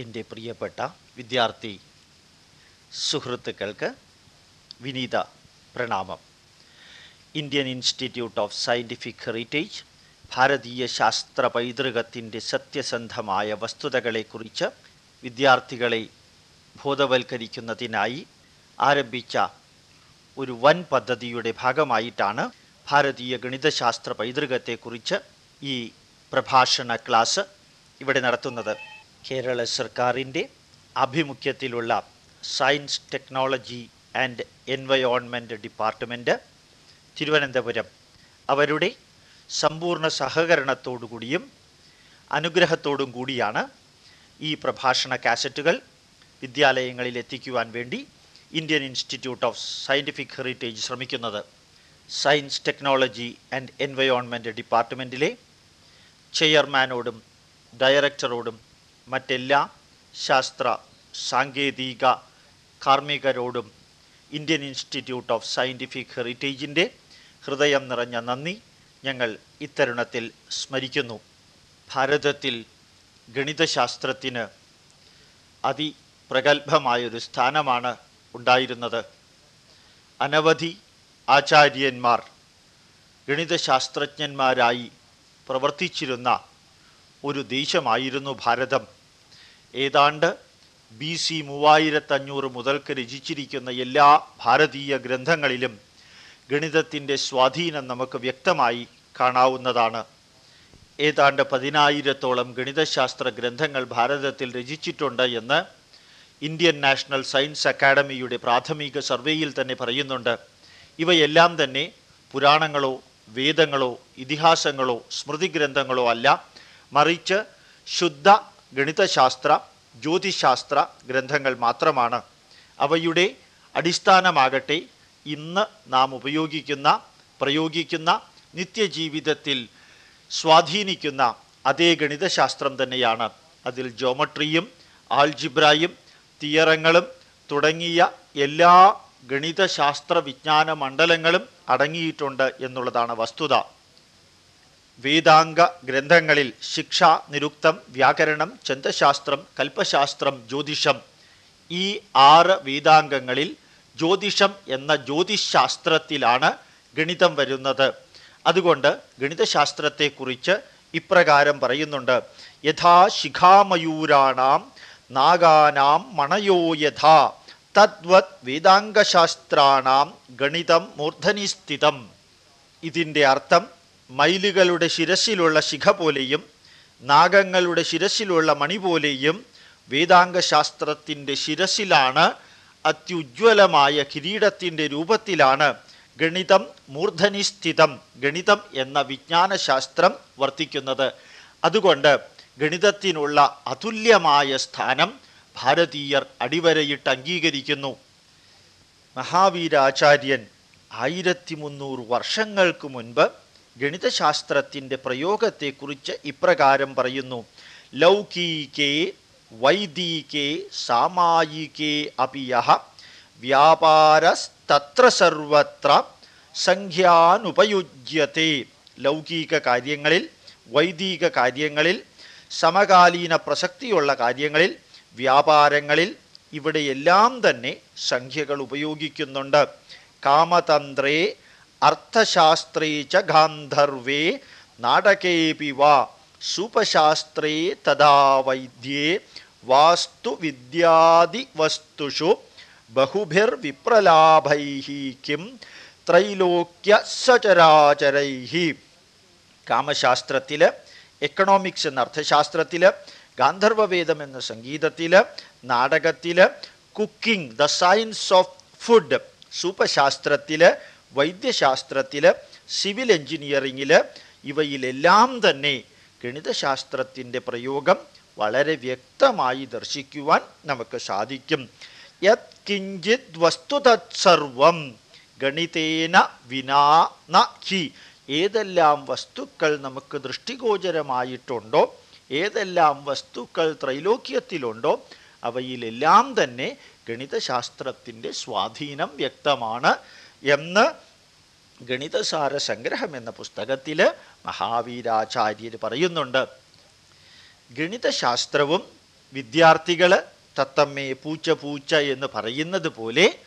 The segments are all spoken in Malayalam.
എന്റെ പ്രിയപ്പെട്ട വിദ്യാർത്ഥി സുഹൃത്തുക്കൾക്ക് വിനീത പ്രണാമം. Indian Institute of Scientific Heritage ഭാരതീയ ശാസ്ത്ര പൈതൃകത്തിന്റെ സത്യസന്ധമായ വസ്തുതകളെക്കുറിച്ച് വിദ്യാർത്ഥികളെ ബോധവൽക്കരിക്കുന്നതിനായി ആരംഭിച്ച ഒരു വൻ പദ്ധതിയുടെ ഭാഗമായിട്ടാണ് ഭാരതീയ ഗണിതശാസ്ത്ര പൈതൃകത്തെക്കുറിച്ച് ഈ പ്രഭാഷണ ക്ലാസ് ഇവിടെ നടത്തുന്നത്. കേരള സർക്കാരിന്റെ ആഭിമുഖ്യത്തിലുള്ള Science Technology and Environment Department Thiruvananthapuram. അവരുടെ സമ്പൂർണ സഹകരണത്തോടു കൂടിയും അനുഗ്രഹത്തോടും കൂടിയാണ് ഈ പ്രഭാഷണ കാസറ്റുകൾ വിദ്യാലയങ്ങളിൽ എത്തിക്കുവാൻ വേണ്ടി Indian Institute of Scientific Heritage ശ്രമിക്കുന്നത്. സയൻസ് ടെക്നോളജി ആൻഡ് എൻവയോൺമെന്റ് ഡിപ്പാർട്ട്മെന്റിലെ ചെയർമാനോടും ഡയറക്ടറോടും മറ്റെല്ലാ ശാസ്ത്ര സാങ്കേതിക കാർമ്മികരോടും ഇന്ത്യൻ ഇൻസ്റ്റിറ്റ്യൂട്ട് ഓഫ് സയന്റിഫിക് ഹെറിറ്റേജിന്റെ ഹൃദയം നിറഞ്ഞ നന്ദി ഞങ്ങൾ ഇത്തരുണത്തിൽ സ്മരിക്കുന്നു. ഭാരതത്തിൽ ഗണിതശാസ്ത്രത്തിന് അതിപ്രഗത്ഭമായൊരു സ്ഥാനമാണ് ഉണ്ടായിരുന്നത്. അനവധി ആചാര്യന്മാർ ഗണിതശാസ്ത്രജ്ഞന്മാരായി പ്രവർത്തിച്ചിരുന്ന ഒരു ദേശമായിരുന്നു ഭാരതം. ഏതാണ്ട് ബി സി മൂവായിരത്തഞ്ഞൂറ് മുതൽക്ക് രചിച്ചിരിക്കുന്ന എല്ലാ ഭാരതീയ ഗ്രന്ഥങ്ങളിലും ഗണിതത്തിന്റെ സ്വാധീനം നമുക്ക് വ്യക്തമായി കാണാവുന്നതാണ്. ഏതാണ്ട് പതിനായിരത്തോളം ഗണിതശാസ്ത്ര ഗ്രന്ഥങ്ങൾ ഭാരതത്തിൽ രചിച്ചിട്ടുണ്ട് എന്ന് ഇന്ത്യൻ നാഷണൽ സയൻസ് അക്കാഡമിയുടെ പ്രാഥമിക സർവേയിൽ തന്നെ പറയുന്നുണ്ട്. ഇവയെല്ലാം തന്നെ പുരാണങ്ങളോ വേദങ്ങളോ ഇതിഹാസങ്ങളോ സ്മൃതി ഗ്രന്ഥങ്ങളോ അല്ല മറിച്ച് ശുദ്ധ ഗണിതശാസ്ത്ര ജ്യോതിശാസ്ത്ര ഗ്രന്ഥങ്ങൾ മാത്രമാണ്. അവയുടെ അടിസ്ഥാനമാകട്ടെ ഇന്ന് നാം ഉപയോഗിക്കുന്ന പ്രയോഗിക്കുന്ന നിത്യജീവിതത്തിൽ സ്വാധീനിക്കുന്ന അതേ ഗണിതശാസ്ത്രം തന്നെയാണ്. അതിൽ ജോമട്രിയും ആൾജിബ്രായും തിയറങ്ങളും തുടങ്ങിയ എല്ലാ ഗണിതശാസ്ത്ര വിജ്ഞാന മണ്ഡലങ്ങളും അടങ്ങിയിട്ടുണ്ട് എന്നുള്ളതാണ് വസ്തുത. വേദാംഗ ഗ്രന്ഥങ്ങളിൽ ശിക്ഷ നിരുക്തം വ്യാകരണം ചന്തശാസ്ത്രം കൽപ്പശാസ്ത്രം ജ്യോതിഷം. ഈ ആറ് വേദാംഗങ്ങളിൽ ജ്യോതിഷം എന്ന ജ്യോതിശാസ്ത്രത്തിലാണ് ഗണിതം വരുന്നത്. അതുകൊണ്ട് ഗണിതശാസ്ത്രത്തെക്കുറിച്ച് ഇപ്രകാരം പറയുന്നുണ്ട്. യഥാ ശിഖാമയൂരാണാം നാഗാനാം മണയോ യഥാ? തദ്വത് വേദാംഗശാസ്ത്രാണാം ഗണിതം മൂർധനി സ്ഥിതം ഇതിന്റെ അർത്ഥം മയിലുകളുടെ ശിരസിലുള്ള ശിഖ പോലെയും നാഗങ്ങളുടെ ശിരസിലുള്ള മണി പോലെയും വേദാംഗശാസ്ത്രത്തിന്റെ ശിരസിലാണ് അത്യുജ്വലമായ കിരീടത്തിന്റെ രൂപത്തിലാണ് ഗണിതം മൂർധനിസ്ഥിതം ഗണിതം എന്ന വിജ്ഞാനശാസ്ത്രം വർത്തിക്കുന്നത്. അതുകൊണ്ട് ഗണിതത്തിനുള്ള അതുല്യമായ സ്ഥാനം ഭാരതീയർ അടിവരയിട്ട് അംഗീകരിക്കുന്നു. മഹാവീരാചാര്യൻ ആയിരത്തി മുന്നൂറ് വർഷങ്ങൾക്ക് മുൻപ് ഗണിതശാസ്ത്രത്തിന്റെ പ്രയോഗത്തെക്കുറിച്ച് ഇപ്രകാരം പറയുന്നു. ലൗകീകേ വൈദികേ സാമായികേ അപിയ വ്യാപാരസ്തത്ര സർവത്ര സംഖ്യാനുപയുജ്യത്തെ. ലൗകിക കാര്യങ്ങളിൽ വൈദിക കാര്യങ്ങളിൽ സമകാലീന പ്രസക്തിയുള്ള കാര്യങ്ങളിൽ വ്യാപാരങ്ങളിൽ ഇവിടെയെല്ലാം തന്നെ സംഖ്യകൾ ഉപയോഗിക്കുന്നുണ്ട്. കാമതന്ത്രേ അർത്ഥശാസ്ത്രേ ച ഗാന്ധർവേ നാടകേപി വാ സൂപശാസ്ത്രേ തഥാ വൈദ്യേ വാസ്തുവിദ്യാദിവസ്തുഷു ബഹുഭിർവിപ്രലാഭൈ കിം ത്രൈലോക്യ സചരാചരൈ കാമശാസ്ത്രത്തിൽ എക്കണോമിക്സ് എന്ന അർത്ഥശാസ്ത്രത്തിൽ ഗാന്ധർവവേദം എന്ന സംഗീതത്തിൽ നാടകത്തിൽ cooking the science of food സൂപ്പശാസ്ത്രത്തിൽ വൈദ്യശാസ്ത്രത്തിൽ സിവിൽ എഞ്ചിനീയറിങ്ങിൽ ഇവയിലെല്ലാം തന്നെ ഗണിതശാസ്ത്രത്തിന്റെ പ്രയോഗം വളരെ വ്യക്തമായി ദർശിക്കുവാൻ നമുക്ക് സാധിക്കും. യത്കിഞ്ചിത് വസ്തുതത്സർവം വസ്തു തത്സർവം ഗണിതേന വിനാ ന ഏതെല്ലാം വസ്തുക്കൾ നമുക്ക് ദൃഷ്ടിഗോചരമായിട്ടുണ്ടോ ഏതെല്ലാം വസ്തുക്കൾ ത്രൈലോക്യത്തിലുണ്ടോ അവയിലെല്ലാം തന്നെ ഗണിതശാസ്ത്രത്തിന്റെ സ്വാധീനം വ്യക്തമാണ്. എന്ന് ഗണിതസാര സംഗ്രഹം എന്ന പുസ്തകത്തിൽ മഹാവീരാചാര്യർ പറയുന്നുണ്ട്. ഗണിതശാസ്ത്രവും വിദ്യാർത്ഥികൾ തത്തമ്മേ പൂച്ച പൂച്ച എന്ന് പറയുന്നത് പോലെ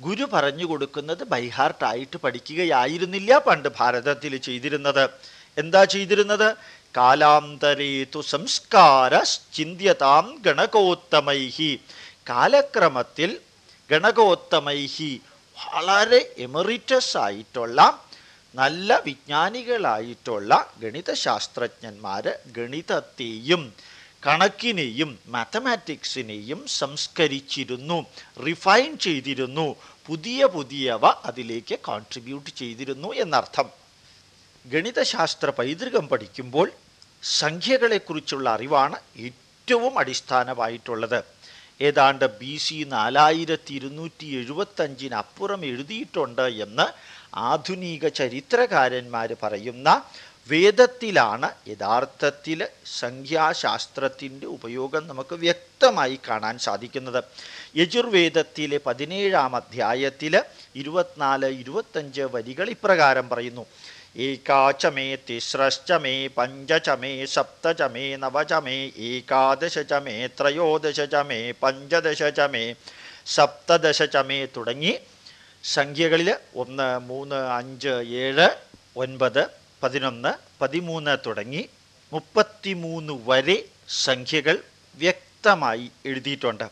ഗുരു പറഞ്ഞു കൊടുക്കുന്നത് ബൈഹാർട്ടായിട്ട് പഠിക്കുകയായിരുന്നില്ല പണ്ട് ഭാരതത്തിൽ ചെയ്തിരുന്നത്. എന്താ ചെയ്തിരുന്നത്? കാലാന്തരേതു സംസ്കാര ചിന്തിയതാം ഗണകോത്തമൈഹി. കാലക്രമത്തിൽ ഗണകോത്തമൈഹി വളരെ എമറിറ്റസ് ആയിട്ടുള്ള നല്ല വിജ്ഞാനികളായിട്ടുള്ള ഗണിതശാസ്ത്രജ്ഞന്മാർ ഗണിതത്തെയും കണക്കിനെയും മാത്തമാറ്റിക്സിനെയും സംസ്കരിച്ചിരുന്നു റിഫൈൻ ചെയ്തിരുന്നു പുതിയ പുതിയവ അതിലേക്ക് കോൺട്രിബ്യൂട്ട് ചെയ്തിരുന്നു എന്നർത്ഥം. ഗണിതശാസ്ത്ര പൈതൃകം പഠിക്കുമ്പോൾ സംഖ്യകളെക്കുറിച്ചുള്ള അറിവാണ് ഏറ്റവും അടിസ്ഥാനമായിട്ടുള്ളത്. ഏതാണ്ട് ബി സി നാലായിരത്തി ഇരുന്നൂറ്റി എഴുപത്തഞ്ചിനപ്പുറം എഴുതിയിട്ടുണ്ട് എന്ന് ആധുനിക ചരിത്രകാരന്മാർ പറയുന്ന വേദത്തിലാണ് യഥാർത്ഥത്തിൽ സംഖ്യാശാസ്ത്രത്തിന്റെ ഉപയോഗം നമുക്ക് വ്യക്തമായി കാണാൻ സാധിക്കുന്നത്. യജുർവേദത്തിലെ പതിനേഴാം അധ്യായത്തിൽ ഇരുപത്തിനാല് ഇരുപത്തഞ്ച് വരികൾ ഇപ്രകാരം പറയുന്നു. ഏകാചമേ തിസ്രശ്ചമേ പഞ്ചചമേ സപ്തചമേ നവചമേ ഏകാദശചമേ ത്രയോദശചമേ പഞ്ചദശചമേ സപ്തദശചമേ തുടങ്ങി സംഖ്യകളിൽ ഒന്ന് മൂന്ന് അഞ്ച് ഏഴ് ഒൻപത് പതിനൊന്ന് പതിമൂന്ന് തുടങ്ങി മുപ്പത്തിമൂന്ന് വരെ സംഖ്യകൾ വ്യക്തമായി എഴുതിയിട്ടുണ്ട്.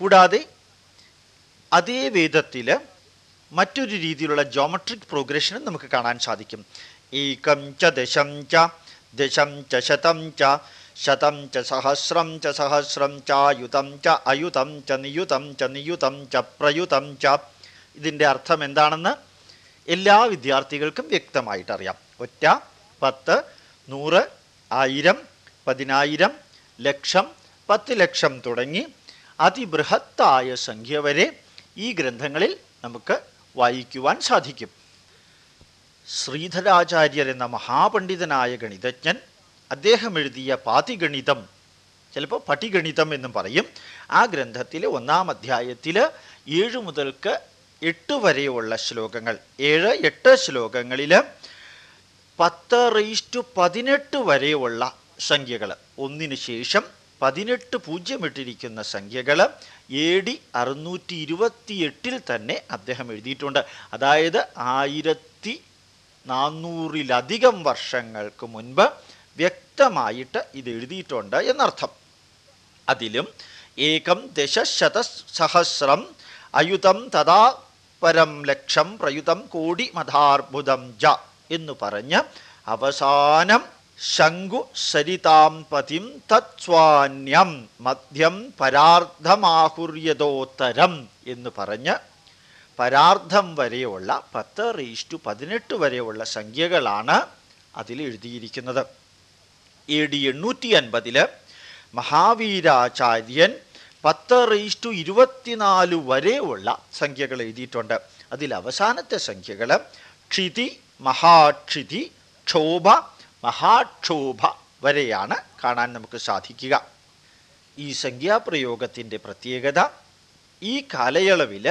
കൂടാതെ അതേ വേദത്തിൽ മറ്റൊരു രീതിയിലുള്ള ജോമെട്രിക് പ്രോഗ്രഷനും നമുക്ക് കാണാൻ സാധിക്കും. ഏകം ച ദശം ച ദശം ച ശതം ച ശതം ച സഹസ്രം ച സഹസ്രം ചായുതം ച അയുതം ച നിയുതം ച നിയുതം ച പ്രയുതം ച. ഇതിന്റെ അർത്ഥം എന്താണെന്ന് എല്ലാ വിദ്യാർത്ഥികൾക്കും വ്യക്തമായിട്ടറിയാം ഒറ്റ പത്ത് നൂറ് ആയിരം പതിനായിരം ലക്ഷം പത്ത് ലക്ഷം തുടങ്ങി അതിബൃഹത്തായ സംഖ്യ വരെ ഈ ഗ്രന്ഥങ്ങളിൽ നമുക്ക് വായിക്കുവാൻ സാധിക്കും. ശ്രീധരാചാര്യർ എന്ന മഹാപണ്ഡിതനായ ഗണിതജ്ഞൻ അദ്ദേഹം എഴുതിയ പാതിഗണിതം ചിലപ്പോൾ പട്ടിഗണിതം എന്നും പറയും ആ ഗ്രന്ഥത്തിലെ ഒന്നാം അധ്യായത്തിൽ ഏഴ് മുതൽക്ക് എട്ട് വരെയുള്ള ശ്ലോകങ്ങൾ ഏഴ് എട്ട് ശ്ലോകങ്ങളിൽ പത്ത് റീസ്റ്റു പതിനെട്ട് വരെയുള്ള സംഖ്യകൾ ഒന്നിനു ശേഷം പതിനെട്ട് പൂജ്യമിട്ടിരിക്കുന്ന സംഖ്യകൾ എ ഡി അറുന്നൂറ്റി ഇരുപത്തി എട്ടിൽ തന്നെ അദ്ദേഹം എഴുതിയിട്ടുണ്ട്. അതായത് ആയിരത്തി നാന്നൂറിലധികം വർഷങ്ങൾക്ക് മുൻപ് വ്യക്തമായിട്ട് ഇത് എഴുതിയിട്ടുണ്ട് എന്നർത്ഥം. അതിലും ഏകം ദശശത സഹസ്രം അയുതം തഥാ പരം ലക്ഷം പ്രയുതം കോടി മഥാർബുദം ജ എന്ന് പറഞ്ഞ് അവസാനം ശങ്കു സരിതാം പതിം തത്സ്വാന്യം മധ്യം പരാർദ്ധമാഹുര്യതോത്തരം എന്ന് പറഞ്ഞ് പരാർത്ഥം വരെയുള്ള പത്ത് റീസ്റ്റു പതിനെട്ട് വരെയുള്ള സംഖ്യകളാണ് അതിൽ എഴുതിയിരിക്കുന്നത്. എ ഡി എണ്ണൂറ്റി അൻപതിൽ മഹാവീരാചാര്യൻ പത്ത് റീസ്റ്റു ഇരുപത്തിനാല് വരെയുള്ള സംഖ്യകൾ എഴുതിയിട്ടുണ്ട്. അതിൽ അവസാനത്തെ സംഖ്യകൾ ക്ഷിതി മഹാക്ഷിതി ക്ഷോഭ മഹാക്ഷോഭ വരെയാണ് കാണാൻ നമുക്ക് സാധിക്കുക. ഈ സംഖ്യാപ്രയോഗത്തിന്റെ പ്രത്യേകത ഈ കാലയളവിൽ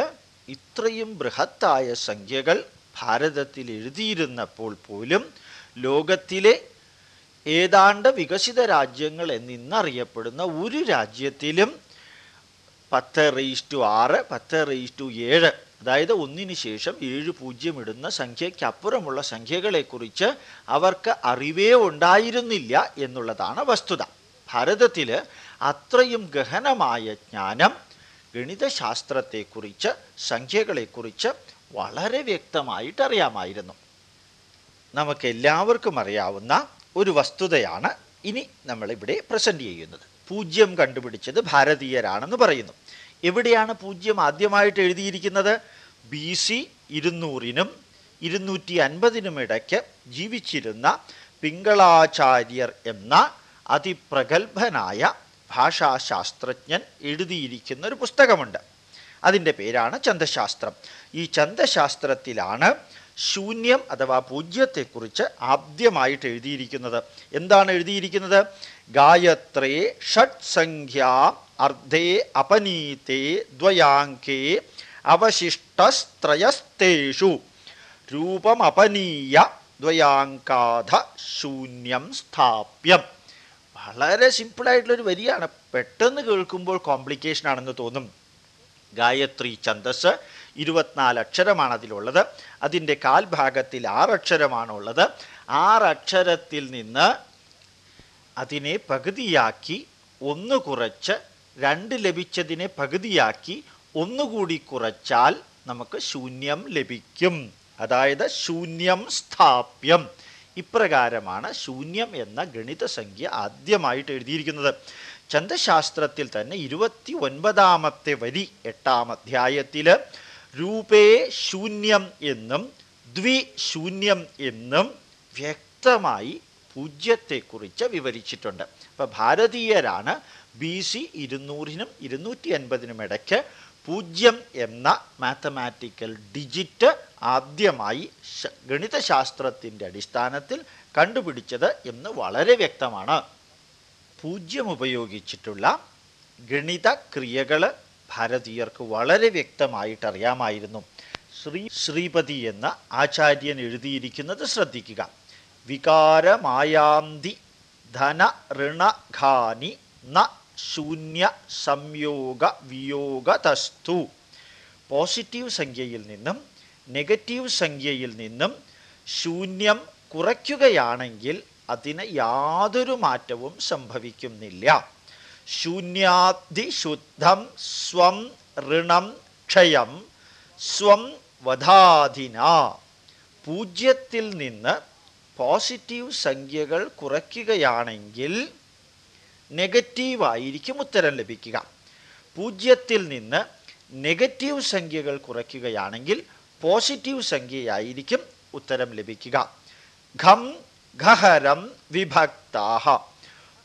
ഇത്രയും ബൃഹത്തായ സംഖ്യകൾ ഭാരതത്തിൽ എഴുതിയിരുന്നപ്പോൾ പോലും ലോകത്തിലെ ഏതാണ്ട് വികസിത രാജ്യങ്ങൾ എന്നിന്നറിയപ്പെടുന്ന ഒരു രാജ്യത്തിലും പത്ത് റേസ് ടു ആറ് പത്ത് റേസ് ടു ഏഴ് അതായത് ഒന്നിന് ശേഷം ഏഴ് പൂജ്യം ഇടുന്ന സംഖ്യയ്ക്കപ്പുറമുള്ള സംഖ്യകളെക്കുറിച്ച് അവർക്ക് അറിവേ ഉണ്ടായിരുന്നില്ല എന്നുള്ളതാണ് വസ്തുത. ഭാരതത്തിൽ അത്രയും ഗഹനമായ ജ്ഞാനം ഗണിതശാസ്ത്രത്തെക്കുറിച്ച് സംഖ്യകളെക്കുറിച്ച് വളരെ വ്യക്തമായിട്ട് അറിയാമായിരുന്നു. നമുക്ക് എല്ലാവർക്കും അറിയാവുന്ന ഒരു വസ്തുതയാണ് ഇനി നമ്മളിവിടെ പ്രസന്റ് ചെയ്യുന്നത്. പൂജ്യം കണ്ടുപിടിച്ചത് ഭാരതീയരാണെന്ന് പറയുന്നു. എവിടെയാണ് പൂജ്യം ആദ്യമായിട്ട് എഴുതിയിരിക്കുന്നത്? ബി സി ഇരുന്നൂറിനും ഇരുന്നൂറ്റി അൻപതിനും ഇടയ്ക്ക് ജീവിച്ചിരുന്ന പിങ്കളാചാര്യർ എന്ന അതിപ്രഗത്ഭനായ ഭാഷാശാസ്ത്രജ്ഞൻ എഴുതിയിരിക്കുന്ന ഒരു പുസ്തകമുണ്ട്. അതിന്റെ പേരാണ് ചന്തശാസ്ത്രം. ഈ ചന്തശാസ്ത്രത്തിലാണ് ശൂന്യം അഥവാ പൂജ്യത്തെക്കുറിച്ച് ആദ്യമായിട്ട് എഴുതിയിരിക്കുന്നത്. എന്താണ് എഴുതിയിരിക്കുന്നത്? ഗായത്രേ ഷഡ് സംഖ്യ അർദ്ധേ അപനീതേ ദ്വയാങ്കേ അവശിഷ്ടസ്ത്രയസ്തേഷു രൂപമപനീയ ദ്വയാങ്കാധ ശൂന്യം സ്ഥാപ്യം വളരെ സിമ്പിളായിട്ടുള്ളൊരു വരിയാണ്. പെട്ടെന്ന് കേൾക്കുമ്പോൾ കോംപ്ലിക്കേഷൻ ആണെന്ന് തോന്നും. ഗായത്രി ഛന്ദസ് ഇരുപത്തിനാല് അക്ഷരമാണ് അതിലുള്ളത്. അതിന്റെ കാൽഭാഗത്തിൽ ആറക്ഷരമാണുള്ളത് ആറക്ഷരത്തിൽ നിന്ന് അതിനെ പകുതിയാക്കി ഒന്ന് കുറച്ച് രണ്ട് ലഭിച്ചതിനെ പകുതിയാക്കി ഒന്നുകൂടി കുറച്ചാൽ നമുക്ക് ശൂന്യം ലഭിക്കും. അതായത് ശൂന്യം സ്ഥാപ്യം. ഇപ്രകാരമാണ് ശൂന്യം എന്ന ഗണിത സംഖ്യ ആദ്യമായിട്ട് എഴുതിയിരിക്കുന്നത്. ചന്ദശാസ്ത്രത്തിൽ തന്നെ ഇരുപത്തി ഒൻപതാമത്തെ വരി എട്ടാം അധ്യായത്തിൽ രൂപേ ശൂന്യം എന്നും ദ്വി ശൂന്യം എന്നും വ്യക്തമായി പൂജ്യത്തെക്കുറിച്ച് വിവരിച്ചിട്ടുണ്ട്. അപ്പോൾ ഭാരതീയരാണ് ബി സി ഇരുന്നൂറിനും ഇരുന്നൂറ്റി അൻപതിനും ഇടയ്ക്ക് പൂജ്യം എന്ന മാത്തമാറ്റിക്കൽ ഡിജിറ്റ് ആദ്യമായി ഗണിതശാസ്ത്രത്തിന്റെ അടിസ്ഥാനത്തിൽ കണ്ടുപിടിച്ചത് എന്ന് വളരെ വ്യക്തമാണ്. പൂജ്യം ഉപയോഗിച്ചിട്ടുള്ള ഗണിത ക്രിയകൾ ഭാരതീയർക്ക് വളരെ വ്യക്തമായിട്ട് അറിയാമായിരുന്നു ശ്രീ ശ്രീപതി എന്ന ആചാര്യൻ എഴുതിയിരിക്കുന്നത് ശ്രദ്ധിക്കുക. വികാരമായാന്തി ധന ഋണഘാനി ന ശൂന്യ സംയോഗ വിയോഗതസ്തു. പോസിറ്റീവ് സംഖ്യയിൽ നിന്നും നെഗറ്റീവ് സംഖ്യയിൽ നിന്നും ശൂന്യം കുറയ്ക്കുകയാണെങ്കിൽ അതിന് യാതൊരു മാറ്റവും സംഭവിക്കുന്നില്ല. ശൂന്യാതിശുദ്ധം സ്വം ഋണം ക്ഷയം സ്വം വധാധിന. പൂജ്യത്തിൽ നിന്ന് പോസിറ്റീവ് സംഖ്യകൾ കുറയ്ക്കുകയാണെങ്കിൽ നെഗറ്റീവായിരിക്കും ഉത്തരം ലഭിക്കുക. പൂജ്യത്തിൽ നിന്ന് നെഗറ്റീവ് സംഖ്യകൾ കുറയ്ക്കുകയാണെങ്കിൽ പോസിറ്റീവ് സംഖ്യയായിരിക്കും ഉത്തരം ലഭിക്കുക. ഘം ഘഹരം വിഭക്താഹ.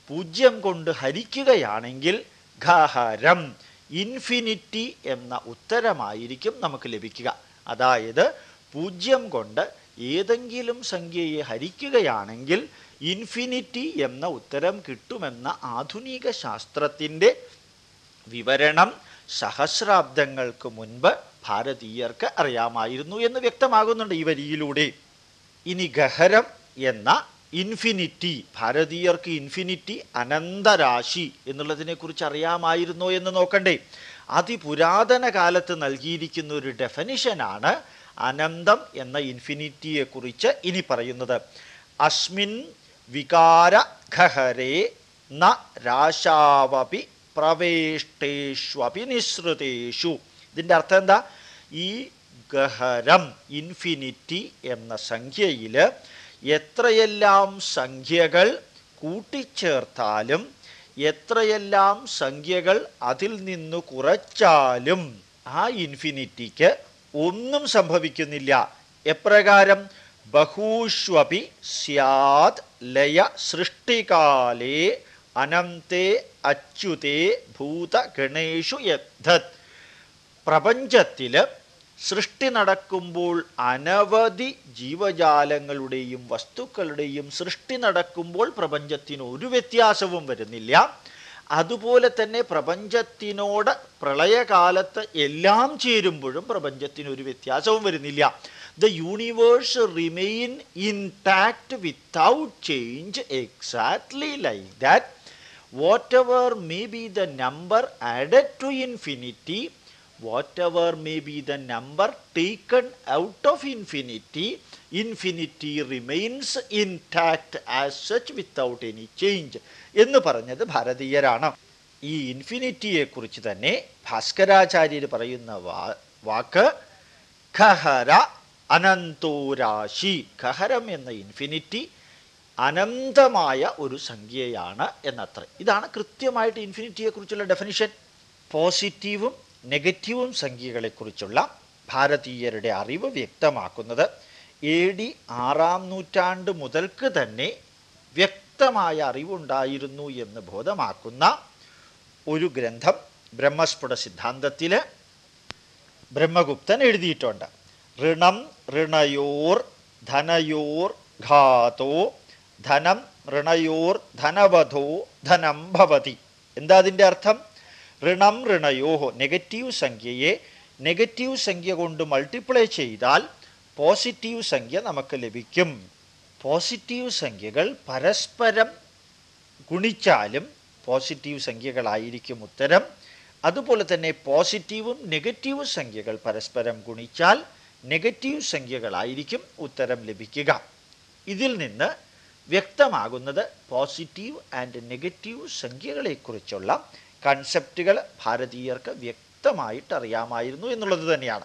പൂജ്യം കൊണ്ട് ഹരിക്കുകയാണെങ്കിൽ ഘഹരം ഇൻഫിനിറ്റി എന്ന ഉത്തരമായിരിക്കും നമുക്ക് ലഭിക്കുക. അതായത് പൂജ്യം കൊണ്ട് ഏതെങ്കിലും സംഖ്യയെ ഹരിക്കുകയാണെങ്കിൽ ഇൻഫിനിറ്റി എന്ന ഉത്തരം കിട്ടുമെന്ന ആധുനിക ശാസ്ത്രത്തിന്റെ വിവരണം സഹസ്രാബ്ദങ്ങൾക്ക് മുൻപ് ഭാരതീയർക്ക് അറിയാമായിരുന്നു എന്ന് വ്യക്തമാകുന്നുണ്ട് ഈ വരിയിലൂടെ. ഇനി ഗഹരം എന്ന ഇൻഫിനിറ്റി ഭാരതീയർക്ക് ഇൻഫിനിറ്റി അനന്തരാശി എന്നുള്ളതിനെക്കുറിച്ച് അറിയാമായിരുന്നോ എന്ന് നോക്കണ്ടേ. അതിപുരാതന കാലത്ത് നൽകിയിരിക്കുന്ന ഒരു ഡെഫനിഷനാണ് അനന്തം എന്ന ഇൻഫിനിറ്റിയെക്കുറിച്ച് ഇനി പറയുന്നത്. അസ്മിൻ വികാര ഖഹരേ ന രാശാവപി പ്രവേഷ്ടേഷ്വപി നിസൃതേഷു ഇതിന്റെ അർത്ഥം എന്താ? ഈ ഗഹരം ഇൻഫിനിറ്റി എന്ന സംഖ്യയിൽ എത്രയെല്ലാം സംഖ്യകൾ കൂട്ടിച്ചേർത്താലും എത്രയെല്ലാം സംഖ്യകൾ അതിൽ നിന്ന് കുറച്ചാലും ആ ഇൻഫിനിറ്റിക്ക് ഒന്നും സംഭവിക്കുന്നില്ല. എപ്രകാരം? ബഹൂഷ്വപി സ്യാത് ലയ സൃഷ്ടികാലേ അനന്തേ അച്യുതേ ഭൂതഗണേഷു യദ്ധത്. പ്രപഞ്ചത്തിൽ സൃഷ്ടി നടക്കുമ്പോൾ അനവധി ജീവജാലങ്ങളുടെയും വസ്തുക്കളുടെയും സൃഷ്ടി നടക്കുമ്പോൾ പ്രപഞ്ചത്തിന് ഒരു വ്യത്യാസവും വരുന്നില്ല. അതുപോലെ തന്നെ പ്രപഞ്ചത്തിനോട് പ്രളയകാലത്ത് എല്ലാം ചേരുമ്പോഴും പ്രപഞ്ചത്തിന് ഒരു വ്യത്യാസവും വരുന്നില്ല. The universe remain intact without change exactly like that. whatever may be the number added to infinity, whatever may be the number taken out of infinity, infinity remains intact as such without any change. എന്ന് പറഞ്ഞത് ഭാരതീയരാണ് ഈ ഇൻഫിനിറ്റിയെ കുറിച്ച് തന്നെ ഭാസ്കരാചാര്യർ പറയുന്ന വാക്ക് ഖഹര അനന്തോരാശി ഖഹരം എന്ന ഇൻഫിനിറ്റി അനന്തമായ ഒരു സംഖ്യയാണ് എന്നത്ര. ഇതാണ് കൃത്യമായിട്ട് ഇൻഫിനിറ്റിയെക്കുറിച്ചുള്ള ഡെഫിനിഷൻ പോസിറ്റീവും നെഗറ്റീവും സംഖ്യകളെക്കുറിച്ചുള്ള ഭാരതീയരുടെ അറിവ് വ്യക്തമാക്കുന്നത് എ ഡി ആറാം നൂറ്റാണ്ട് മുതൽക്ക് തന്നെ വ്യക്തമായ അറിവുണ്ടായിരുന്നു എന്ന് ബോധമാക്കുന്ന ഒരു ഗ്രന്ഥം ബ്രഹ്മസ്ഫുട സിദ്ധാന്തത്തിൽ ബ്രഹ്മഗുപ്തൻ എഴുതിയിട്ടുണ്ട്. ഋണം ഋണയൂർ ധനയൂർ ഘാതോ. ധനം ഋണയൂർ ധനവധോ ധനം ഭവതി. എന്താ അതിന്റെ അർത്ഥം? ഋണം ഋണയോഹോ നെഗറ്റീവ് സംഖ്യയെ നെഗറ്റീവ് സംഖ്യ കൊണ്ട് മൾട്ടിപ്ലൈ ചെയ്താൽ പോസിറ്റീവ് സംഖ്യ നമുക്ക് ലഭിക്കും. പോസിറ്റീവ് സംഖ്യകൾ പരസ്പരം ഗുണിച്ചാലും പോസിറ്റീവ് സംഖ്യകളായിരിക്കും ഉത്തരം. അതുപോലെ തന്നെ പോസിറ്റീവും നെഗറ്റീവും സംഖ്യകൾ പരസ്പരം ഗുണിച്ചാൽ നെഗറ്റീവ് സംഖ്യകളായിരിക്കും ഉത്തരം ലഭിക്കുക. ഇതിൽ നിന്ന് വ്യക്തമാകുന്നത് പോസിറ്റീവ് ആൻഡ് നെഗറ്റീവ് സംഖ്യകളെക്കുറിച്ചുള്ള കൺസെപ്റ്റുകൾ ഭാരതീയർക്ക് വ്യക്തമായിട്ട് അറിയാമായിരുന്നു എന്നുള്ളത് തന്നെയാണ്.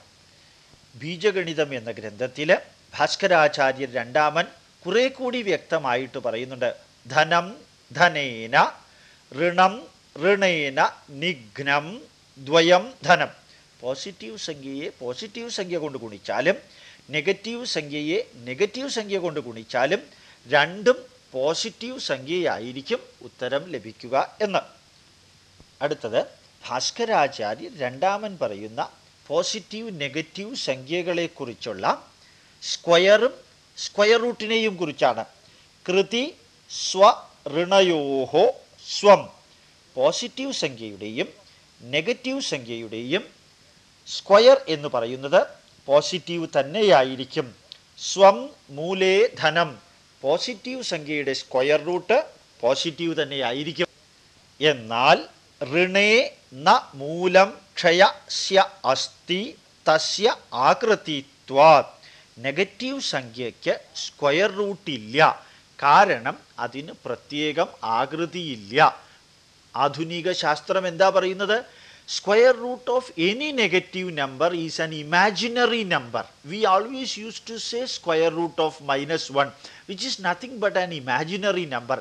ബീജഗണിതം എന്ന ഗ്രന്ഥത്തിൽ ഭാസ്കരാചാര്യർ രണ്ടാമൻ കുറെ കൂടി വ്യക്തമായിട്ട് പറയുന്നുണ്ട്. ധനം ധനേന ഋണം ഋണേന നിഘ്നം ദ്വയം ധനം. പോസിറ്റീവ് സംഖ്യയെ പോസിറ്റീവ് സംഖ്യ കൊണ്ട് ഗുണിച്ചാലും നെഗറ്റീവ് സംഖ്യയെ നെഗറ്റീവ് സംഖ്യ കൊണ്ട് ഗുണിച്ചാലും രണ്ടും പോസിറ്റീവ് സംഖ്യയായിരിക്കും ഉത്തരം ലഭിക്കുക എന്ന്. അടുത്തത് ഭാസ്കരാചാര്യർ രണ്ടാമൻ പറയുന്ന പോസിറ്റീവ് നെഗറ്റീവ് സംഖ്യകളെക്കുറിച്ചുള്ള സ്ക്വയറും സ്ക്വയർ റൂട്ടിനെയും കുറിച്ചാണ്. കൃതി സ്വ ഋണയോഹോ സ്വം. പോസിറ്റീവ് സംഖ്യയുടെയും നെഗറ്റീവ് സംഖ്യയുടെയും സ്ക്വയർ എന്ന് പറയുന്നത് പോസിറ്റീവ് തന്നെയായിരിക്കും. സ്വം മൂലേ ധനം. പോസിറ്റീവ് സംഖ്യയുടെ സ്ക്വയർ റൂട്ട് പോസിറ്റീവ് തന്നെയായിരിക്കും. എന്നാൽ ഋണേ ന മൂലം ക്ഷയസ്യ അസ്തി തസ്യ ആകൃതിത്വ നെഗറ്റീവ് സംഖ്യയ്ക്ക് സ്ക്വയർ റൂട്ടില്ല കാരണം അതിന് പ്രത്യേകം ആകൃതിയില്ല. ആധുനിക ശാസ്ത്രം എന്താ പറയുന്നത്? Square root of any negative number is an imaginary number we always use to say square root of minus one which is nothing but an imaginary number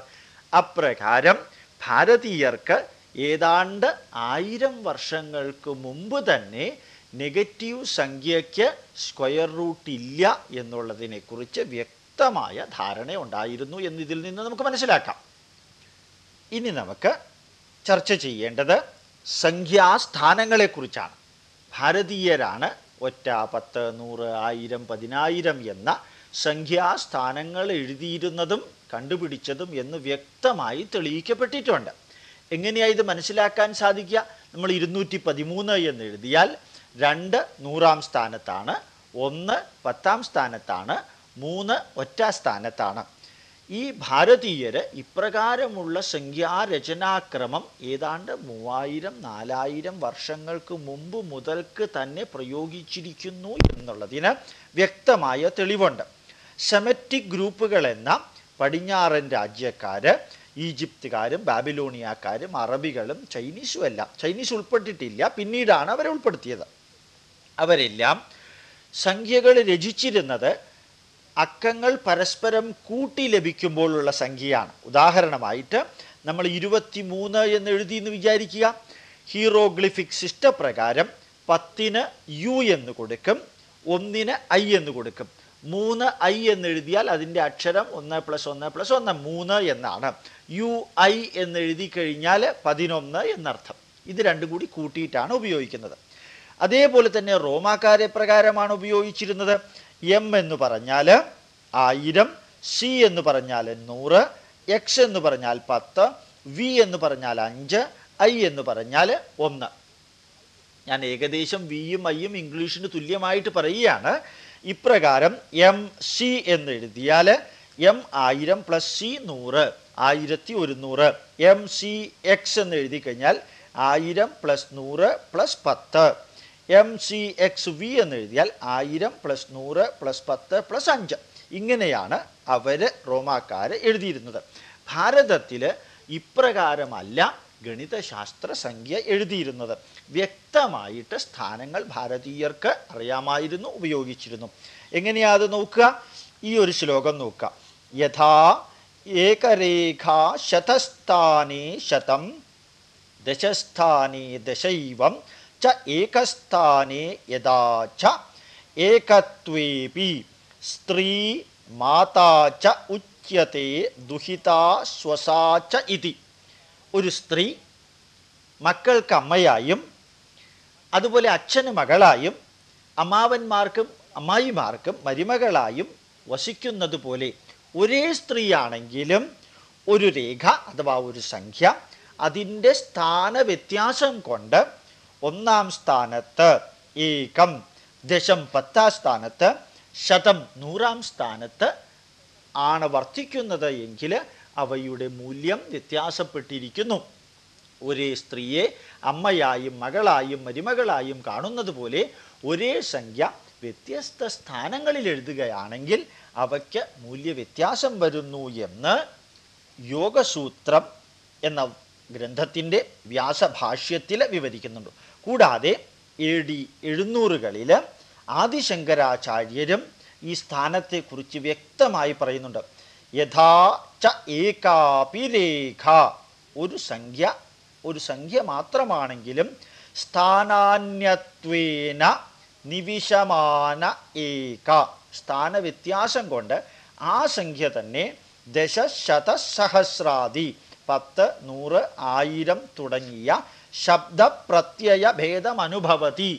അപ്രകാരം ഭാരതീയർക്ക് ഏതാണ്ട് ആയിരം വർഷങ്ങൾക്ക് മുമ്പ് തന്നെ നെഗറ്റീവ് സംഖ്യയ്ക്ക് സ്ക്വയർ റൂട്ട് ഇല്ല എന്നുള്ളതിനെക്കുറിച്ച് വ്യക്തമായ ധാരണ ഉണ്ടായിരുന്നു എന്നിതിൽ നിന്ന് നമുക്ക് മനസ്സിലാക്കാം. ഇനി നമുക്ക് ചർച്ച ചെയ്യേണ്ടത് സംഖ്യാസ്ഥാനങ്ങളെക്കുറിച്ചാണ്. ഭാരതീയരാണ് ഒറ്റ പത്ത് നൂറ് ആയിരം പതിനായിരം എന്ന സംഖ്യാസ്ഥാനങ്ങൾ എഴുതിയിരുന്നതും കണ്ടുപിടിച്ചതും എന്ന് വ്യക്തമായി തെളിയിക്കപ്പെട്ടിട്ടുണ്ട്. എങ്ങനെയാണ് ഇത് മനസ്സിലാക്കാൻ സാധിക്കുക? നമ്മൾ ഇരുന്നൂറ്റി പതിമൂന്ന് എന്ന് എഴുതിയാൽ രണ്ട് നൂറാം സ്ഥാനത്താണ് ഒന്ന് പത്താം സ്ഥാനത്താണ് മൂന്ന് ഒറ്റ സ്ഥാനത്താണ്. ഈ ഭാരതീയര് ഇപ്രകാരമുള്ള സംഖ്യാരചനാക്രമം ഏതാണ്ട് മൂവായിരം നാലായിരം വർഷങ്ങൾക്ക് മുമ്പ് മുതൽക്ക് തന്നെ പ്രയോഗിച്ചിരിക്കുന്നു എന്നുള്ളതിന് വ്യക്തമായ തെളിവുണ്ട്. സെമറ്റിക് ഗ്രൂപ്പുകൾ എന്ന പടിഞ്ഞാറൻ രാജ്യക്കാര് ഈജിപ്തുകാരും ബാബിലോണിയക്കാരും അറബികളും ചൈനീസും എല്ലാം ചൈനീസ് ഉൾപ്പെട്ടിട്ടില്ല പിന്നീടാണ് അവരെ ഉൾപ്പെടുത്തിയത്. അവരെല്ലാം സംഖ്യകൾ രചിച്ചിരുന്നത് അക്കങ്ങൾ പരസ്പരം കൂട്ടി ലഭിക്കുമ്പോഴുള്ള സംഖ്യയാണ്. ഉദാഹരണമായിട്ട് നമ്മൾ ഇരുപത്തി മൂന്ന് എന്ന് എഴുതി എന്ന് വിചാരിക്കുക ഹീറോഗ്ലിഫിക് സിസ്റ്റപ്രകാരം പത്തിന് യു എന്ന് കൊടുക്കും ഒന്നിന് ഐ എന്ന് കൊടുക്കും. മൂന്ന് ഐ എന്ന് എഴുതിയാൽ അതിന്റെ അക്ഷരം ഒന്ന് പ്ലസ് ഒന്ന് പ്ലസ് ഒന്ന് മൂന്ന് എന്നാണ്. യു ഐ എന്ന് എഴുതി കഴിഞ്ഞാൽ പതിനൊന്ന് എന്നർത്ഥം. ഇത് രണ്ടും കൂടി കൂട്ടിയിട്ടാണ് ഉപയോഗിക്കുന്നത്. അതേപോലെ തന്നെ റോമാക്കാരെ പ്രകാരമാണ് ഉപയോഗിച്ചിരുന്നത്. എം എന്ന് പറഞ്ഞാൽ ആയിരം സി എന്ന് പറഞ്ഞാൽ നൂറ് എക്സ് എന്ന് പറഞ്ഞാൽ പത്ത് വി എന്ന് പറഞ്ഞാൽ അഞ്ച് ഐ എന്ന് പറഞ്ഞാൽ ഒന്ന്. ഞാൻ ഏകദേശം വിയും ഐയും ഇംഗ്ലീഷിന് തുല്യമായിട്ട് പറയുകയാണ്. ഇപ്രകാരം എം സി എന്ന് എഴുതിയാൽ എം ആയിരം പ്ലസ് സി നൂറ് ആയിരത്തി ഒരുന്നൂറ്. എം സി എക്സ് എന്ന് എഴുതി കഴിഞ്ഞാൽ ആയിരം പ്ലസ് നൂറ് പ്ലസ് പത്ത്. എം സി എക്സ് വി എന്ന് എഴുതിയാൽ ആയിരം പ്ലസ് നൂറ് പ്ലസ് പത്ത് പ്ലസ് അഞ്ച്. ഇങ്ങനെയാണ് അവർ റോമാക്കാർ എഴുതിയിരുന്നത്. ഭാരതത്തിൽ ഇപ്രകാരമല്ല ഗണിതശാസ്ത്ര സംഖ്യ എഴുതിയിരുന്നത്. വ്യക്തമായിട്ട് സ്ഥാനങ്ങൾ ഭാരതീയർക്ക് അറിയാമായിരുന്നു ഉപയോഗിച്ചിരുന്നു. എങ്ങനെയാ നോക്കുക? ഈ ഒരു ശ്ലോകം നോക്കുക. യഥാ ഏകരേഖ ശതസ്ഥാനേ ശതം ദശസ്ഥാനേ ദശൈവം ച ഏകസ്ഥാനേ യഥാ ച ഏകത്വേപി. സ്ത്രീ മാതാ ച ഉച്യത്തെ ദുഹിതാ സ്വസാ ച ഇതി. ഒരു സ്ത്രീ മക്കൾക്ക് അമ്മയായും അതുപോലെ അച്ഛന് മകളായും അമ്മാവന്മാർക്കും അമ്മായിമാർക്കും മരുമകളായും വസിക്കുന്നത് പോലെ ഒരേ സ്ത്രീയാണെങ്കിലും ഒരു രേഖ അഥവാ ഒരു സംഖ്യ അതിന്റെ സ്ഥാന വ്യത്യാസം കൊണ്ട് ഒന്നാം സ്ഥാനത്ത് ഏകം. ദശം പത്താം സ്ഥാനത്ത് ശതം നൂറാം സ്ഥാനത്ത് ആണ് വർദ്ധിക്കുന്നത് എങ്കിൽ അവയുടെ മൂല്യം വ്യത്യാസപ്പെട്ടിരിക്കുന്നു. ഒരേ സ്ത്രീയെ അമ്മയായും മകളായും മരുമകളായും കാണുന്നത് പോലെ ഒരേ സംഖ്യ വ്യത്യസ്ത സ്ഥാനങ്ങളിൽ എഴുതുകയാണെങ്കിൽ അവയ്ക്ക് മൂല്യവ്യത്യാസം വരുന്നു എന്ന് യോഗസൂത്രം എന്ന ഗ്രന്ഥത്തിന്റെ വ്യാസഭാഷ്യത്തിൽ വിവരിക്കുന്നുണ്ട്. കൂടാതെ എ ഡി എഴുന്നൂറുകളിൽ ആദിശങ്കരാചാര്യരും ഈ സ്ഥാനത്തെക്കുറിച്ച് വ്യക്തമായി പറയുന്നുണ്ട്. യഥാ ച ഏകാപി രേഖ. ഒരു സംഖ്യ ഒരു സംഖ്യ മാത്രമാണെങ്കിലും സ്ഥാനാന്യത്വേന നിവിഷമാന ഏക. സ്ഥാനവ്യത്യാസം കൊണ്ട് ആ സംഖ്യ തന്നെ ദശശതസഹസ്രാദി പത്ത് നൂറ് ആയിരം തുടങ്ങിയ ശബ്ദപ്രത്യയ ഭേദമനുഭവതി.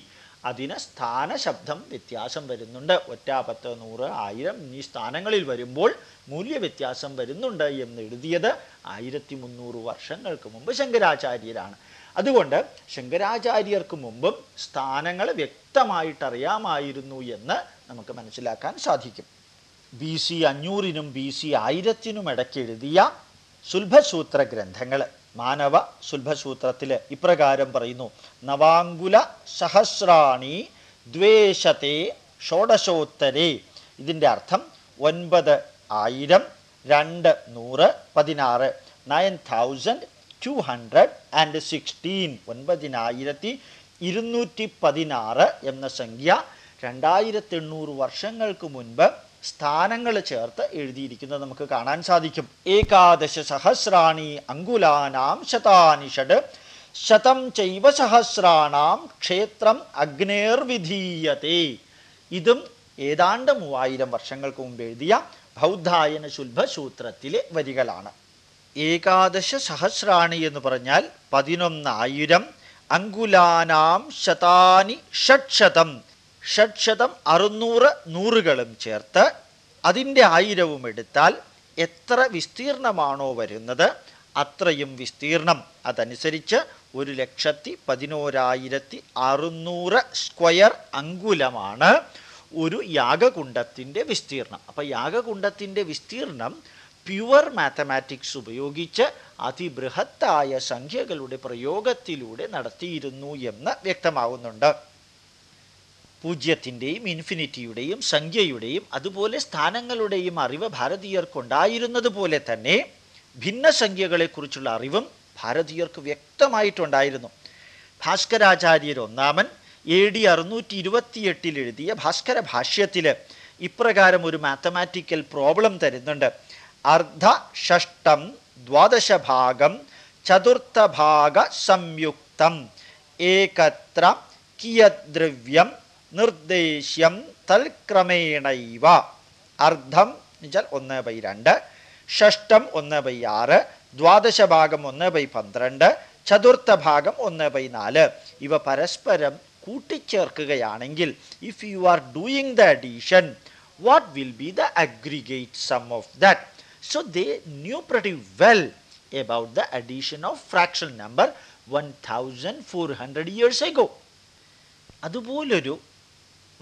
അതിന് സ്ഥാന ശബ്ദം വ്യത്യാസം വരുന്നുണ്ട്. ഒറ്റ പത്ത് നൂറ് ആയിരം എന്നീ സ്ഥാനങ്ങളിൽ വരുമ്പോൾ മൂല്യവ്യത്യാസം വരുന്നുണ്ട് എന്ന് എഴുതിയത് ആയിരത്തി മുന്നൂറ് വർഷങ്ങൾക്ക് മുമ്പ് ശങ്കരാചാര്യരാണ്. അതുകൊണ്ട് ശങ്കരാചാര്യർക്ക് മുമ്പും സ്ഥാനങ്ങൾ വ്യക്തമായിട്ട് അറിയാമായിരുന്നു എന്ന് നമുക്ക് മനസ്സിലാക്കാൻ സാധിക്കും. ബി സി അഞ്ഞൂറിനും ബി സി ആയിരത്തിനും ഇടയ്ക്ക് എഴുതിയ സുൽഭസൂത്ര ഗ്രന്ഥങ്ങൾ മാനവ സുൽഭസൂത്രത്തിൽ ഇപ്രകാരം പറയുന്നു. നവാങ്കുല സഹസ്രാണി ദ്വേഷത്തെ ഷോഡശോത്തരേ. ഇതിന്റെ അർത്ഥം ഒൻപത് ആയിരം രണ്ട് നൂറ് പതിനാറ്. Nine thousand two hundred and sixteen. ഒൻപതിനായിരത്തി ഇരുന്നൂറ്റി പതിനാറ് എന്ന സംഖ്യ രണ്ടായിരത്തി എണ്ണൂറ് വർഷങ്ങൾക്ക് മുൻപ് സ്ഥാനങ്ങൾ ചേർത്ത് എഴുതിയിരിക്കുന്നത് നമുക്ക് കാണാൻ സാധിക്കും. ഏകാദശ സഹസ്രാണി അങ്കുലാനാം ശതാനിഷട്. ശതം ചൈവ സഹസ്രാണാം ക്ഷേത്രം അഗ്നേർവിധീയത്തെ ഇതും ഏതാണ്ട് മൂവായിരം വർഷങ്ങൾക്ക് മുമ്പ് എഴുതിയ ബൗദ്ധായന ശുൽഭസൂത്രത്തിലെ വരികളാണ്. ഏകാദശ സഹസ്രാണി എന്ന് പറഞ്ഞാൽ പതിനൊന്നായിരം അങ്കുലാനാം ശതാനി ഷഡ്ശതം ഷഡ്ശതം അറുന്നൂറ് നൂറുകളും ചേർത്ത് അതിന്റെ ആയിരവും എടുത്താൽ എത്ര വിസ്തീർണമാണോ വരുന്നത് അത്രയും വിസ്തീർണം. അതനുസരിച്ച് ഒരു ലക്ഷത്തി പതിനോരായിരത്തി അറുന്നൂറ് സ്ക്വയർ അങ്കുലമാണ് ഒരു യാഗകുണ്ടത്തിന്റെ വിസ്തീർണം. അപ്പം യാഗകുണ്ടത്തിന്റെ വിസ്തീർണം പ്യുവർ മാത്തമാറ്റിക്സ് ഉപയോഗിച്ച് അതിബൃഹത്തായ സംഖ്യകളുടെ പ്രയോഗത്തിലൂടെ നടത്തിയിരുന്നു എന്ന് വ്യക്തമാവുന്നുണ്ട്. പൂജ്യത്തിന്റെയും ഇൻഫിനിറ്റിയുടെയും സംഖ്യയുടെയും അതുപോലെ സ്ഥാനങ്ങളുടെയും അറിവ് ഭാരതീയർക്കുണ്ടായിരുന്നത് പോലെ തന്നെ ഭിന്നസംഖ്യകളെക്കുറിച്ചുള്ള അറിവും ഭാരതീയർക്ക് വ്യക്തമായിട്ടുണ്ടായിരുന്നു. ഭാസ്കരാചാര്യർ ഒന്നാമൻ എ ഡി അറുന്നൂറ്റി ഇരുപത്തിയെട്ടിൽ എഴുതിയ ഭാസ്കര ഭാഷ്യത്തിൽ ഇപ്രകാരം ഒരു മാത്തമാറ്റിക്കൽ പ്രോബ്ലം തരുന്നുണ്ട്. അർദ്ധ ഷഷ്ടം ദ്വാദശഭാഗം ചതുർത്ഥഭാഗ സംയുക്തം. ഏകത്ര കിയദ്രവ്യം നിർദ്ദേശ്യം തൽക്രമേണൈവ. അർദ്ധം എന്നുവെച്ചാൽ ഒന്ന് ബൈ രണ്ട് ഷഷ്ടം ഒന്ന് ബൈ ആറ് ദ്വാദശഭാഗം ഒന്ന് ബൈ പന്ത്രണ്ട് ചതുർത്ഥ ഭാഗം ഒന്ന് ബൈ നാല്. ഇവ പരസ്പരം കൂട്ടിച്ചേർക്കുകയാണെങ്കിൽ if you are doing the addition what will be the aggregate sum of that so they knew pretty well about the addition of fractional number 1400 years ago. അതുപോലൊരു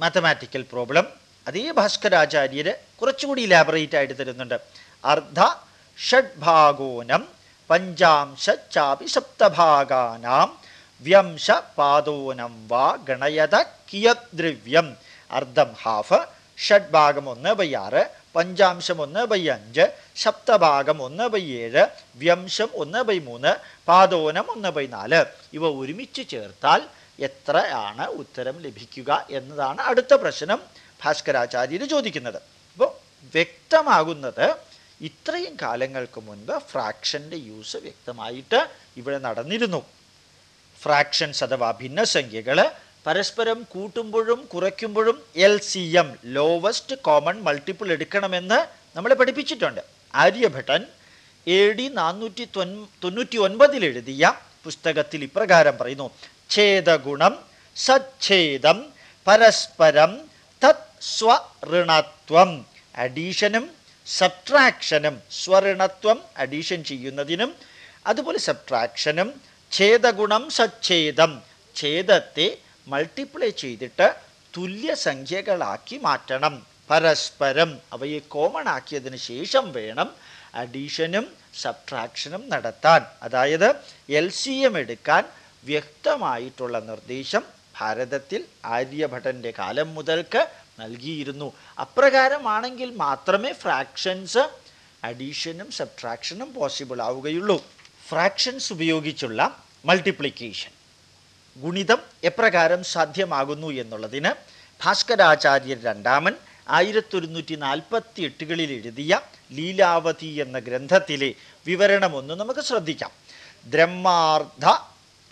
മാത്തമാറ്റിക്കൽ പ്രോബ്ലം അതേ ഭാസ്കരാചാര്യർ കുറച്ചുകൂടി ഇലാബറേറ്റ് ആയിട്ട് തരുന്നുണ്ട്. അർദ്ധ ഷഡ്ഭാഗോനം പഞ്ചാംശ ചാപി സപ്തഭാഗാനാം വ്യംശ പാദോനം വാ ഗണയത കിയദ്രവ്യം അർദ്ധം ഹാഫ് ഷഡ്ഭാഗം ഒന്ന് ബൈ ആറ് പഞ്ചാംശം ഒന്ന് ബൈ അഞ്ച് സപ്തഭാഗം ഒന്ന് ബൈ ഏഴ് വ്യംശം ഒന്ന് ബൈ മൂന്ന് പാദോനം ഒന്ന് ബൈ നാല്. ഇവ ഒരുമിച്ച് ചേർത്താൽ എത്രയാണ് ഉത്തരം ലഭിക്കുക എന്നതാണ് അടുത്ത പ്രശ്നം ഭാസ്കരാചാര്യർ ചോദിക്കുന്നത്. അപ്പോൾ വ്യക്തമാകുന്നത് ഇത്രയും കാലങ്ങൾക്ക് മുൻപ് ഫ്രാക്ഷന്റെ യൂസ് വ്യക്തമായിട്ട് ഇവിടെ നടന്നിരുന്നു. ഫ്രാക്ഷൻസ് അഥവാ ഭിന്നസംഖ്യകൾ പരസ്പരം കൂട്ടുമ്പോഴും കുറയ്ക്കുമ്പോഴും L C M lowest common multiple എടുക്കണമെന്ന് നമ്മളെ പഠിപ്പിച്ചിട്ടുണ്ട്. ആര്യഭട്ടൻ എ ഡി നാനൂറ്റി തൊൻ തൊണ്ണൂറ്റി ഒൻപതിൽ എഴുതിയ പുസ്തകത്തിൽ ഇപ്രകാരം പറയുന്നു. ഛേദഗുണം സച്ഛേദം പരസ്പരം തത് സ്വഋണത്വം അഡീഷനും സബ്ട്രാക്ഷനും സ്വഋണത്വം അഡീഷൻ ചെയ്യുന്നതിനും അതുപോലെ സബ്ട്രാക്ഷനും ഛേദഗുണം സച്ഛേദം ഛേദത്തെ മൾട്ടിപ്ലൈ ചെയ്തിട്ട് തുല്യ സംഖ്യകളാക്കി മാറ്റണം. പരസ്പരം അവയെ കോമൺ ആക്കിയതിന് ശേഷം വേണം അഡീഷനും സബ്ട്രാക്ഷനും നടത്താൻ. അതായത് എൽ സി എം എടുക്കാൻ വ്യക്തമായിട്ടുള്ള നിർദ്ദേശം ഭാരതത്തിൽ ആര്യഭട്ടന്റെ കാലം മുതൽക്ക് നൽകിയിരുന്നു. അപ്രകാരമാണെങ്കിൽ മാത്രമേ ഫ്രാക്ഷൻസ് അഡീഷനും സബ്ട്രാക്ഷനും പോസിബിൾ ആവുകയുള്ളൂ. ഫ്രാക്ഷൻസ് ഉപയോഗിച്ചുള്ള മൾട്ടിപ്ലിക്കേഷൻ ഗുണിതം എപ്രകാരം സാധ്യമാകുന്നു എന്നുള്ളതിന് ഭാസ്കരാചാര്യർ രണ്ടാമൻ ആയിരത്തി ഒരുന്നൂറ്റി നാൽപ്പത്തി എട്ടുകളിൽ എഴുതിയ ലീലാവതി എന്ന ഗ്രന്ഥത്തിലെ വിവരണമൊന്ന് നമുക്ക് ശ്രദ്ധിക്കാം. ദ്രഹ്മാർദ്ധ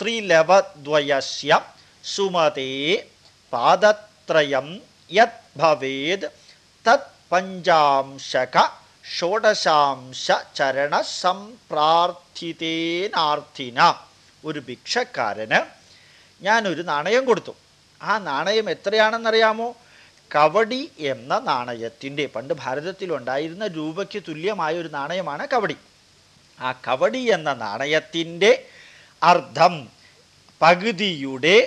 ത്രിലവദ്വയസ്യ സുമതേ പാദത്രയം യത് ഭവേത് തത് പഞ്ചാംശക ഷോഡശാംശ ചരണ സംപ്രാർത്ഥിതേനാർത്ഥിന ഒരു ഭിക്ഷക്കാരന് ഞാനൊരു നാണയം കൊടുത്തു. ആ നാണയം എത്രയാണെന്നറിയാമോ? കവടി എന്ന നാണയത്തിന്റെ പണ്ട് ഭാരതത്തിലുണ്ടായിരുന്ന രൂപയ്ക്ക് തുല്യമായ ഒരു നാണയമാണ് കവടി. ആ കവടി എന്ന നാണയത്തിന്റെ അർദ്ധം. പകുതിയുടെ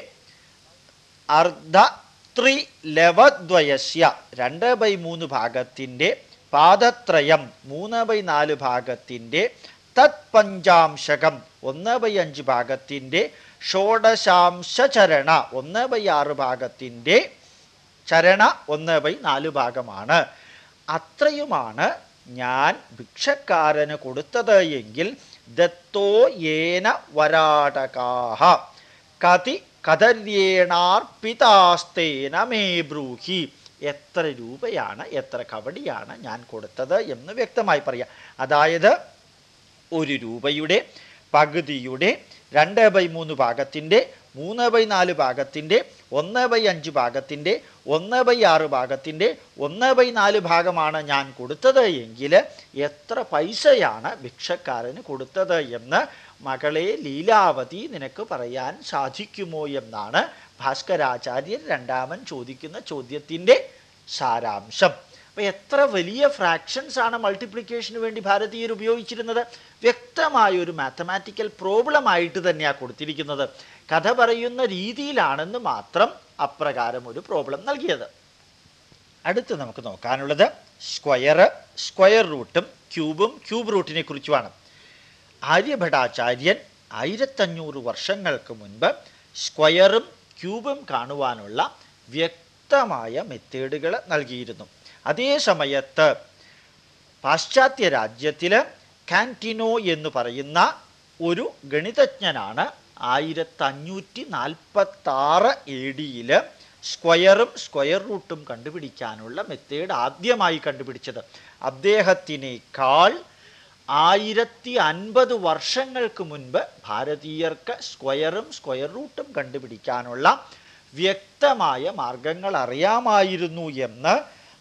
അർദ്ധ ത്രിലവദ്വയസ്യ. രണ്ട് ബൈ മൂന്ന് ഭാഗത്തിന്റെ പാദത്രയം മൂന്ന് ബൈ നാല് ഭാഗത്തിന്റെ തത് പഞ്ചാംശകം ഒന്ന് ബൈ അഞ്ച് ഭാഗത്തിന്റെ ഷോഡശാംശ ചരണ ഒന്ന് ബൈ ആറ് ഭാഗത്തിന്റെ ചരണ ഒന്ന് ബൈ നാല് ഭാഗമാണ്. അത്രയുമാണ് ഞാൻ ഭിക്ഷക്കാരന് കൊടുത്തത് എങ്കിൽ ദത്തോ ഏന വരാടകാഹ. കതി കതര്യേണാർപ്പിതാസ്തേന എത്ര രൂപയാണ് എത്ര കവടിയാണ് ഞാൻ കൊടുത്തത് എന്ന് വ്യക്തമായി പറയാം. അതായത് ഒരു രൂപയുടെ പകുതിയുടെ രണ്ട് ബൈ മൂന്ന് ഭാഗത്തിന്റെ മൂന്ന് ബൈ നാല് ഭാഗത്തിന്റെ ഒന്ന് ബൈ അഞ്ച് ഭാഗത്തിന്റെ ഒന്ന് ബൈ ആറ് ഭാഗത്തിന്റെ ഒന്ന് ബൈ നാല് ഭാഗമാണ് ഞാൻ കൊടുത്തത് എങ്കിൽ എത്ര പൈസയാണ് ഭിക്ഷക്കാരന് കൊടുത്തത് എന്ന് മകളെ ലീലാവതി നിനക്ക് പറയാൻ സാധിക്കുമോ എന്നാണ് ഭാസ്കരാചാര്യർ രണ്ടാമൻ ചോദിക്കുന്ന ചോദ്യത്തിന്റെ സാരാംശം. അപ്പോൾ എത്ര വലിയ ഫ്രാക്ഷൻസ് ആണ് മൾട്ടിപ്ലിക്കേഷന് വേണ്ടി ഭാരതീയർ ഉപയോഗിച്ചിരുന്നത്? വ്യക്തമായ ഒരു മാത്തമാറ്റിക്കൽ പ്രോബ്ലം ആയിട്ട് തന്നെയാണ് കൊടുത്തിരിക്കുന്നത്. കഥ പറയുന്ന രീതിയിലാണെന്ന് മാത്രം അപ്രകാരം ഒരു പ്രോബ്ലം നൽകിയത്. അടുത്ത് നമുക്ക് നോക്കാനുള്ളത് സ്ക്വയർ സ്ക്വയർ റൂട്ടും ക്യൂബും ക്യൂബ് റൂട്ടിനെ കുറിച്ചുമാണ്. ആര്യഭടാചാര്യൻ ആയിരത്തഞ്ഞൂറ് വർഷങ്ങൾക്ക് മുൻപ് സ്ക്വയറും ക്യൂബും കാണുവാനുള്ള വ്യക്തമായ മെത്തേഡുകൾ നൽകിയിരുന്നു. അതേ സമയത്ത് പാശ്ചാത്യ രാജ്യത്തിൽ കാന്റിനോ എന്ന് പറയുന്ന ഒരു ഗണിതജ്ഞനാണ് ആയിരത്തി അഞ്ഞൂറ്റി നാൽപ്പത്തി ആറ് എ ഡിയിൽ സ്ക്വയറും സ്ക്വയർ റൂട്ടും കണ്ടുപിടിക്കാനുള്ള മെത്തേഡ് ആദ്യമായി കണ്ടുപിടിച്ചത്. അദ്ദേഹത്തിനേക്കാൾ ആയിരത്തി അൻപത് വർഷങ്ങൾക്ക് മുൻപ് ഭാരതീയർക്ക് സ്ക്വയറും സ്ക്വയർ റൂട്ടും കണ്ടുപിടിക്കാനുള്ള വ്യക്തമായ മാർഗങ്ങൾ അറിയാമായിരുന്നു എന്ന്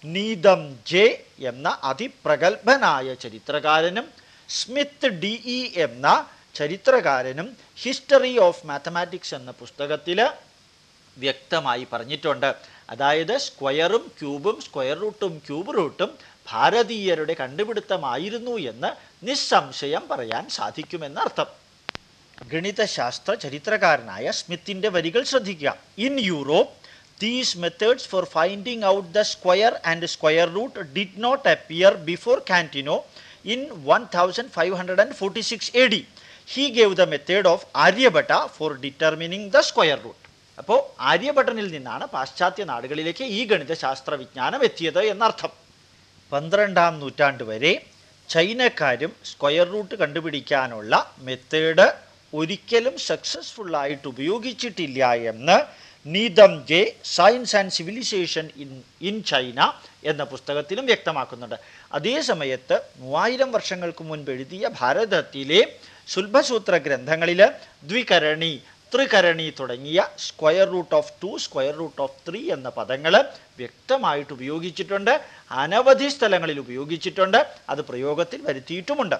നീതം ജെ എന്ന അതിപ്രഗത്ഭനായ ചരിത്രകാരനും സ്മിത്ത് ഡി ഇ എന്ന ചരിത്രകാരനും ഹിസ്റ്ററി ഓഫ് മാത്തമാറ്റിക്സ് എന്ന പുസ്തകത്തിൽ വ്യക്തമായി പറഞ്ഞിട്ടുണ്ട്. അതായത് സ്ക്വയറും ക്യൂബും സ്ക്വയർ റൂട്ടും ക്യൂബ് റൂട്ടും ഭാരതീയരുടെ കണ്ടുപിടുത്തമായിരുന്നു എന്ന് നിസ്സംശയം പറയാൻ സാധിക്കുമെന്നർത്ഥം. ഗണിതശാസ്ത്ര ചരിത്രകാരനായ സ്മിത്തിന്റെ വരികൾ ശ്രദ്ധിക്കുക. In Europe these methods for finding out the square and square root did not appear before Cantino in one thousand five hundred and forty six A D he gave the method of Aryabhata for determining the square root അപ്പോൾ ആര്യഭട്ടനിൽ നിന്നാണ് പാശ്ചാത്യ നാടുകളിലേക്ക് ഈ ഗണിതശാസ്ത്ര വിജ്ഞാനം എത്തിയത് എന്നർത്ഥം. പന്ത്രണ്ടാം നൂറ്റാണ്ട് വരെ ചൈനക്കാരും സ്ക്വയർ റൂട്ട് കണ്ടുപിടിക്കാനുള്ള മെത്തേഡ് ഒരിക്കലും സക്സസ്ഫുൾ ആയിട്ട് ഉപയോഗിച്ചിട്ടില്ല എന്ന് Needham J science and civilisation in in China എന്ന പുസ്തകത്തിലും വ്യക്തമാക്കുന്നുണ്ട്. അതേ സമയത്ത് മൂവായിരം വർഷങ്ങൾക്ക് മുൻപ് എഴുതിയ ഭാരതത്തിലെ സുൽഭസൂത്ര ഗ്രന്ഥങ്ങളിൽ ദ്വികരണി ത്രികരണി തുടങ്ങിയ square root of two square root of three എന്ന പദങ്ങൾ വ്യക്തമായിട്ട് ഉപയോഗിച്ചിട്ടുണ്ട്. അനവധി സ്ഥലങ്ങളിൽ ഉപയോഗിച്ചിട്ടുണ്ട്. അത് പ്രയോഗത്തിൽ വരുത്തിയിട്ടുമുണ്ട്.